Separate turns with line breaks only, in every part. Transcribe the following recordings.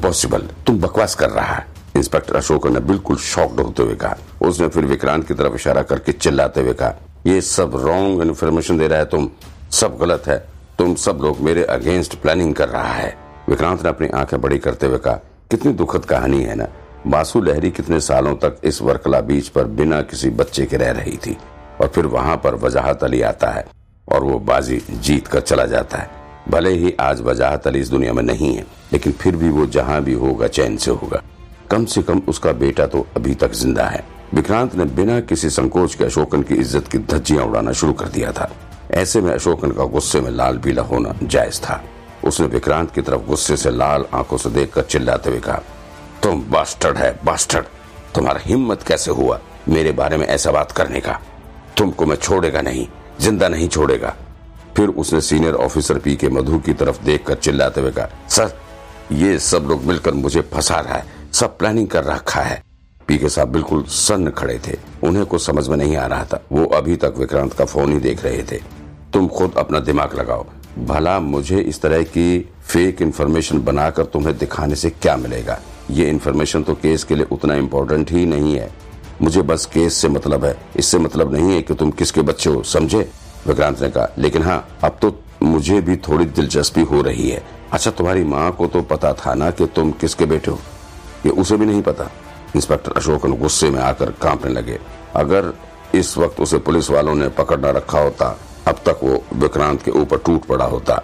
Impossible तुम बकवास कर रहा है। इंस्पेक्टर अशोक ने बिल्कुल शॉक्ड होते हुए कहा। उसने फिर विक्रांत की तरफ़ इशारा करके चिल्लाते हुए कहा, ये सब रॉन्ग इन्फॉर्मेशन दे रहा है तुम। सब गलत है। तुम सब लोग मेरे अगेंस्ट प्लानिंग कर रहा है। विक्रांत ने अपनी आँखें बड़ी करते हुए कहा, कितनी दुखद कहानी है ना। बासु लहरी कितने सालों तक इस वर्कला बीच पर बिना किसी बच्चे के रह रही थी। और फिर वहाँ पर वजाहत अली आता है और वो बाजी जीत कर चला जाता है। भले ही आज वजाहत अली इस दुनिया में नहीं है, लेकिन फिर भी वो जहाँ भी होगा, चैन से होगा। कम से कम उसका बेटा तो अभी तक ज़िंदा है। विक्रांत ने बिना किसी संकोच के अशोकन की इज़्ज़त की धज्जियाँ उड़ाना शुरू कर दिया था। ऐसे में अशोकन का गुस्से में लाल पीला होना जायज़ था। उसने विक्रांत की तरफ़ गुस्से से लाल आँखों से देखकर चिल्लाते हुए कहा, तुम बास्टर्ड है बास्टर्ड तुम्हारा हिम्मत कैसे हुआ मेरे बारे में ऐसा बात करने का? तुमको मैं छोड़ेगा नहीं, ज़िंदा नहीं छोड़ेगा। फिर उसने सीनियर ऑफिसर पी के मधु की तरफ़ देखकर चिल्लाते हुए कहा, सर, ये सब लोग मिलकर मुझे फंसा रहा है, सब प्लानिंग कर रखा है। पी के साहब बिल्कुल सन्न खड़े थे। उन्हें कुछ समझ में नहीं आ रहा था। वो अभी तक विक्रांत का फ़ोन ही देख रहे थे। तुम खुद अपना दिमाग लगाओ। भला मुझे इस तरह की फेक इन्फॉर्मेशन बनाकर तुम्हें दिखाने से क्या मिलेगा? ये इन्फॉर्मेशन तो केस के लिए उतना इम्पोर्टेंट ही नहीं है। मुझे बस केस से मतलब है। इससे मतलब नहीं है कि तुम किसके बच्चे हो, समझे? विक्रांत ने कहा, लेकिन हाँ अब तो मुझे भी थोड़ी दिलचस्पी हो रही है। अच्छा तुम्हारी माँ को तो पता था ना कि तुम किसके बेटे हो? ये उसे भी नहीं पता। इंस्पेक्टर अशोकन गुस्से में आकर कांपने लगे। अगर इस वक्त उसे पुलिस वालों ने पकड़ न रखा होता, अब तक वो विक्रांत के ऊपर टूट पड़ा होता।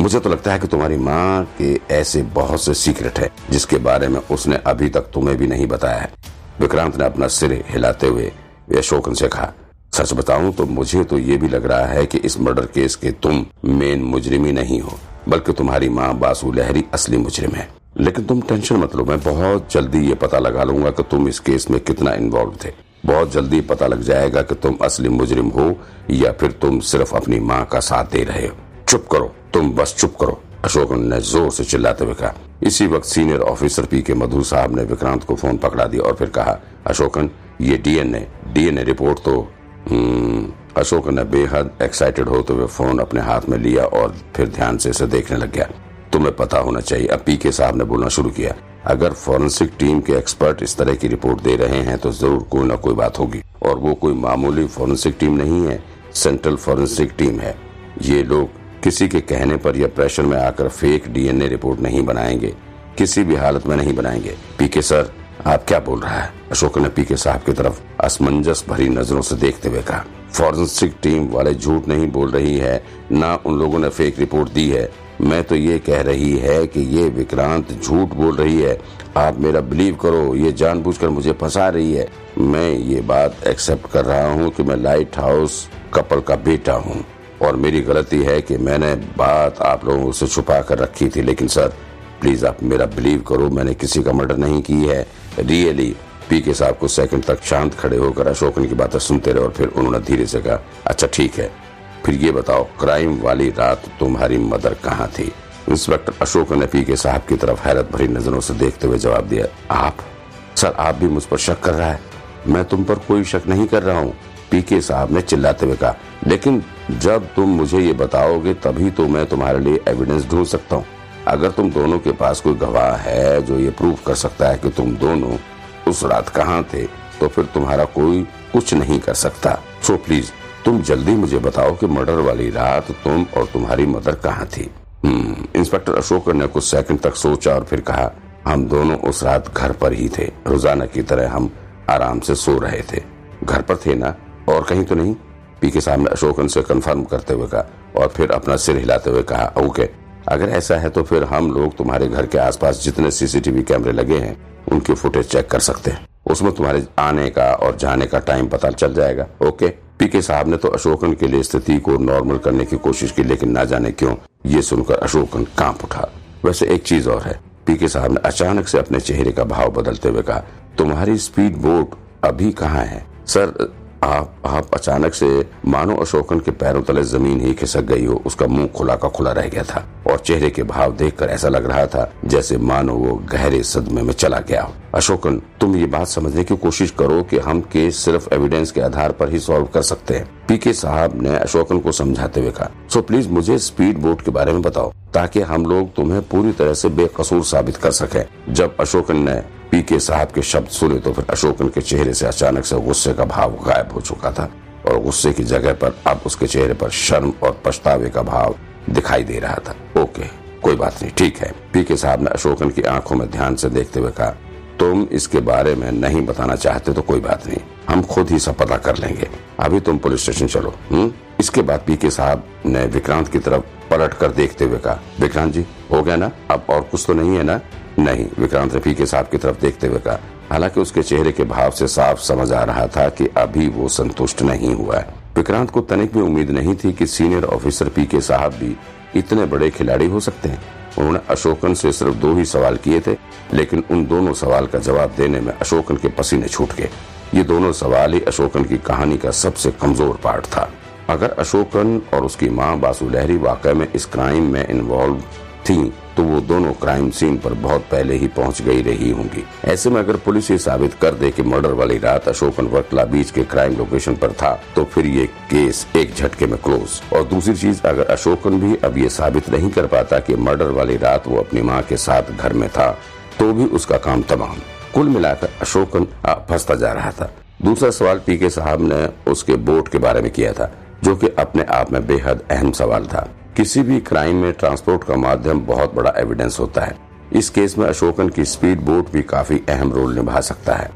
मुझे तो लगता है कि तुम्हारी माँ के ऐसे बहुत से सीक्रेट है, जिसके बारे में उसने अभी तक तुम्हें भी नहीं बताया है। विक्रांत ने अपना सिर हिलाते हुए अशोकन से कहा सच बताऊँ तो मुझे तो ये भी लग रहा है कि इस मर्डर केस के तुम मेन मुजरिमी नहीं हो, बल्कि तुम्हारी माँ बासु लहरी असली मुजरिम है। लेकिन तुम टेंशन मत लो, मैं बहुत जल्दी ये पता लगा लूँगा कि तुम इस केस में कितना इन्वॉल्व थे। बहुत जल्दी पता लग जाएगा कि तुम असली मुजरिम हो, या फिर तुम सिर्फ़ अपनी माँ का साथ दे रहे हो। चुप करो, तुम बस चुप करो, अशोक ने ज़ोर से चिल्लाते हुए कहा। इसी वक्त सीनियर ऑफिसर पी के मधु साहब ने विक्रांत को फ़ोन पकड़ा दिया और फिर कहा, अशोकन, ये डीएनए डीएनए रिपोर्ट तो अशोक ने बेहद एक्साइटेड होते हुए फ़ोन अपने हाथ में लिया और फिर ध्यान से इसे देखने लग गया। तुम्हें पता होना चाहिए, अब पी के साहब ने बोलना शुरू किया। अगर फॉरेंसिक टीम के एक्सपर्ट इस तरह की रिपोर्ट दे रहे हैं तो ज़रूर कोई ना कोई बात होगी। और वो कोई मामूली फॉरेंसिक टीम नहीं है सेंट्रल फॉरेंसिक टीम है। ये लोग किसी के कहने पर या प्रेशर में आकर फेक डीएनए रिपोर्ट नहीं बनाएँगे, किसी भी हालत में नहीं बनाएँगे। पीके सर आप क्या बोल रहा है? अशोक ने पीके साहब की तरफ़ असमंजस भरी नज़रों से देखते हुए कहा फॉरेंसिक टीम वाले झूठ नहीं बोल रही है, ना उन लोगों ने फेक रिपोर्ट दी है। मैं तो ये कह रही है कि ये विक्रांत झूठ बोल रही है। आप मेरा बिलीव करो, ये जानबूझकर मुझे फंसा रही है। मैं ये बात एक्सेप्ट कर रहा हूँ कि मैं लाइट हाउस कपल का बेटा हूँ। और मेरी गलती है कि मैंने बात आप लोगों से छुपा कर रखी थी। लेकिन सर प्लीज़ आप मेरा बिलीव करो, मैंने किसी का मर्डर नहीं की है। रियली पी के साहब को सेकंड तक शांत खड़े होकर अशोकन की बातें सुनते रहे और फिर उन्होंने धीरे से कहा अच्छा ठीक है। फिर ये बताओ क्राइम वाली रात तुम्हारी मदर कहाँ थी? इंस्पेक्टर अशोक ने पी के साहब की तरफ़ हैरत भरी नज़रों से देखते हुए जवाब दिया, आप? सर, आप भी मुझ पर शक कर रहा है। मैं तुम पर कोई शक नहीं कर रहा हूँ पीके साहब ने चिल्लाते हुए कहा, लेकिन जब तुम मुझे ये बताओगे, तभी तो मैं तुम्हारे लिए एविडेंस ढूंढ सकता हूँ। अगर तुम दोनों के पास कोई गवाह है जो ये प्रूव कर सकता है कि तुम दोनों उस रात कहाँ थे तो फिर तुम्हारा कोई कुछ नहीं कर सकता। सो प्लीज़ तुम जल्दी मुझे बताओ कि मर्डर वाली रात तुम और तुम्हारी मदर कहाँ थी। इंस्पेक्टर अशोक ने कुछ सेकंड तक सोचा और फिर कहा, हम दोनों उस रात घर पर ही थे। रोज़ाना की तरह हम आराम से सो रहे थे। घर पर थे ना? और कहीं तो नहीं? पी के सामने अशोकन से कंफर्म करते हुए कहा और फिर अपना सिर हिलाते हुए कहा ओके अगर ऐसा है तो फिर हम लोग तुम्हारे घर के आसपास जितने सीसीटीवी कैमरे लगे हैं, उनकी फुटेज चेक कर सकते हैं। उसमें तुम्हारे आने का और जाने का टाइम पता चल जाएगा। ओके पीके साहब ने तो अशोकन के लिए स्थिति को नॉर्मल करने की कोशिश की, लेकिन ना जाने क्यों ये सुनकर अशोकन काँप उठा। वैसे एक चीज़ और है। पीके साहब ने अचानक से अपने चेहरे का भाव बदलते हुए कहा, तुम्हारी स्पीड बोट अभी कहाँ है? सर आप आप अचानक से मानो अशोकन के पैरों तले ज़मीन ही खिसक गई हो, उसका मुँह खुला का खुला रह गया था, और चेहरे के भाव देखकर ऐसा लग रहा था जैसे मानो वो गहरे सदमे में चला गया हो। अशोकन, तुम ये बात समझने की कोशिश करो कि हम केस सिर्फ़ एविडेंस के आधार पर ही सॉल्व कर सकते हैं। पीके साहब ने अशोकन को समझाते हुए कहा सो प्लीज़ मुझे स्पीड बोट के बारे में बताओ, ताकि हम लोग तुम्हें पूरी तरह से बेकसूर साबित कर सके। जब अशोकन ने पीके साहब के शब्द सुने तो फिर अशोकन के चेहरे से अचानक से गुस्से का भाव गायब हो चुका था और गुस्से की जगह पर अब उसके चेहरे पर शर्म और पछतावे का भाव दिखाई दे रहा था। ओके, कोई बात नहीं, ठीक है। पीके साहब ने अशोकन की आँखों में ध्यान से देखते हुए कहा, तुम इसके बारे में नहीं बताना चाहते तो कोई बात नहीं, हम खुद ही सब पता कर लेंगे। अभी तुम पुलिस स्टेशन चलो हुँ? इसके बाद पीके साहब ने विक्रांत की तरफ़ पलट कर देखते हुए कहा, विक्रांत जी हो गया ना? अब और कुछ तो नहीं है ना? नहीं, विक्रांत ने पीके साहब की तरफ़ देखते हुए कहा। हालाँकि उसके चेहरे के भाव से साफ़ समझ आ रहा था कि अभी वो संतुष्ट नहीं हुआ है। विक्रांत को तनिक भी उम्मीद नहीं थी कि सीनियर ऑफिसर पी के साहब भी इतने बड़े खिलाड़ी हो सकते हैं। उन्होंने अशोकन से सिर्फ़ दो ही सवाल किए थे, लेकिन उन दोनों सवाल का जवाब देने में अशोकन के पसीने छूट गए। ये दोनों सवाल ही अशोकन की कहानी का सबसे कमज़ोर पार्ट था। अगर अशोकन और उसकी माँ बासु लहरी वाकई में इस क्राइम में इन्वॉल्व थी तो वो दोनों क्राइम सीन पर बहुत पहले ही पहुँच गई रही होंगी। ऐसे में अगर पुलिस ये साबित कर दे कि मर्डर वाली रात अशोकन वर्कला बीच के क्राइम लोकेशन पर था तो फिर ये केस एक झटके में क्लोज और दूसरी चीज़, अगर अशोकन भी अब ये साबित नहीं कर पाता कि मर्डर वाली रात वो अपनी माँ के साथ घर में था तो भी उसका काम तमाम। कुल मिलाकर अशोकन फंसता जा रहा था। दूसरा सवाल पीके साहब ने उसके बोट के बारे में किया था, जो कि अपने आप में बेहद अहम सवाल था। किसी भी क्राइम में ट्रांसपोर्ट का माध्यम बहुत बड़ा एविडेंस होता है। इस केस में अशोकन की स्पीड बोट भी काफ़ी अहम रोल निभा सकता है।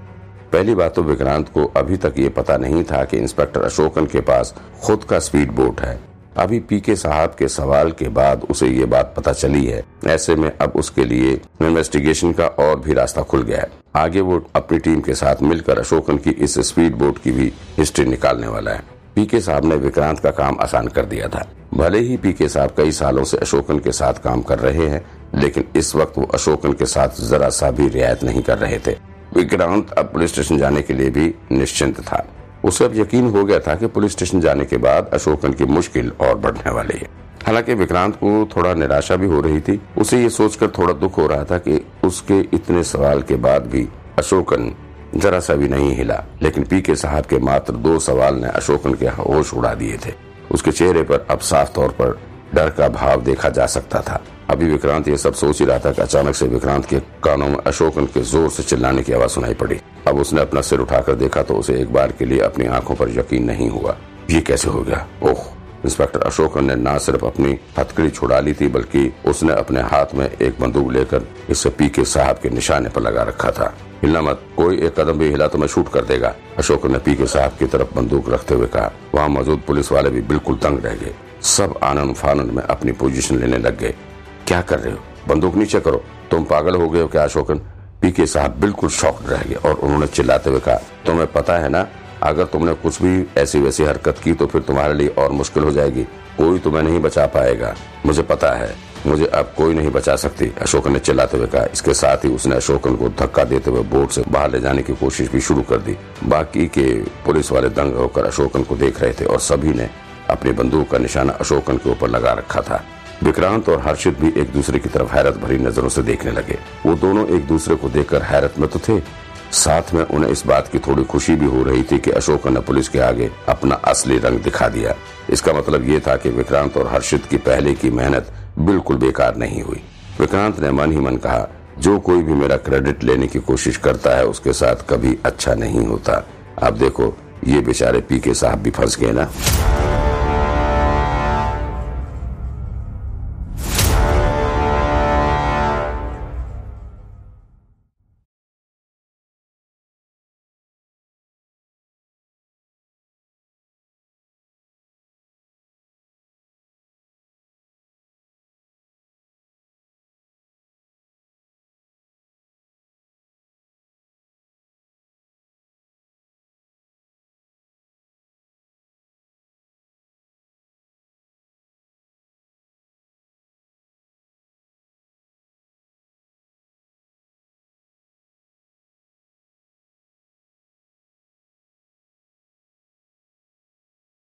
पहली बात तो विक्रांत को अभी तक ये पता नहीं था कि इंस्पेक्टर अशोकन के पास खुद का स्पीड बोट है। अभी पीके साहब के सवाल के बाद उसे ये बात पता चली है। ऐसे में अब उसके लिए इन्वेस्टिगेशन का और भी रास्ता खुल गया है। आगे वो अपनी टीम के साथ मिलकर अशोकन की इस स्पीड बोट की भी हिस्ट्री निकालने वाला है। पीके साहब ने विक्रांत का काम आसान कर दिया था। भले ही पीके साहब कई सालों से अशोकन के साथ काम कर रहे हैं, लेकिन इस वक्त वो अशोकन के साथ जरा सा भी रियायत नहीं कर रहे थे। विक्रांत अब पुलिस स्टेशन जाने के लिए भी निश्चिंत था। उसे अब यकीन हो गया था कि पुलिस स्टेशन जाने के बाद अशोकन की मुश्किल और बढ़ने वाली है। हालाँकि विक्रांत को थोड़ा निराशा भी हो रही थी। उसे ये सोचकर थोड़ा दुख हो रहा था कि उसके इतने सवाल के बाद भी अशोकन जरा सा भी नहीं हिला, लेकिन पीके साहब के मात्र दो सवाल ने अशोकन के होश उड़ा दिए थे। उसके चेहरे पर अब साफ़ तौर पर डर का भाव देखा जा सकता था। अभी विक्रांत ये सब सोच ही रहा था कि अचानक से विक्रांत के कानों में अशोकन के ज़ोर से चिल्लाने की आवाज़ सुनाई पड़ी। अब उसने अपना सिर उठाकर देखा तो उसे एक बार के लिए अपनी आँखों पर यकीन नहीं हुआ। ये कैसे हो गया? ओह! इंस्पेक्टर अशोकन ने न सिर्फ़ अपनी हथकड़ी छुड़ा ली थी, बल्कि उसने अपने हाथ में एक बंदूक लेकर इसे पीके साहब के निशाने पर लगा रखा था। हिलना मत, कोई एक कदम भी हिला तो मैं शूट कर देगा। अशोक ने पी के साहब की तरफ़ बंदूक रखते हुए कहा, वहाँ मौजूद पुलिस वाले भी बिल्कुल तंग रह गए। सब आनंद फानंद में अपनी पोजीशन लेने लग गए। क्या कर रहे हो? बंदूक नीचे करो। तुम पागल हो गए हो क्या, अशोकन? पीके साहब बिल्कुल शॉक्ड रह गए और उन्होंने चिल्लाते हुए कहा, तुम्हें पता है ना, अगर तुमने कुछ भी ऐसी वैसी हरकत की तो फिर तुम्हारे लिए और मुश्किल हो जाएगी। कोई तुम्हें नहीं बचा पाएगा। मुझे पता है। मुझे अब कोई नहीं बचा सकती। अशोकन ने चिल्लाते हुए कहा। इसके साथ ही उसने अशोकन को धक्का देते हुए बोट से बाहर ले जाने की कोशिश भी शुरू कर दी। बाकी के पुलिस वाले दंग होकर अशोकन को देख रहे थे और सभी ने अपनी बंदूक का निशाना अशोकन के ऊपर लगा रखा था। विक्रांत और हर्षित भी एक दूसरे की तरफ़ हैरत भरी नज़रों से देखने लगे। वो दोनों एक दूसरे को देखकर हैरत में तो थे साथ में उन्हें इस बात की थोड़ी खुशी भी हो रही थी कि अशोक ने पुलिस के आगे अपना असली रंग दिखा दिया। इसका मतलब ये था कि विक्रांत और हर्षित की पहले की मेहनत बिल्कुल बेकार नहीं हुई। विक्रांत ने मन ही मन कहा, जो कोई भी मेरा क्रेडिट लेने की कोशिश करता है, उसके साथ कभी अच्छा नहीं होता। अब देखो, ये बेचारे पी के साहब भी फंस गए ना?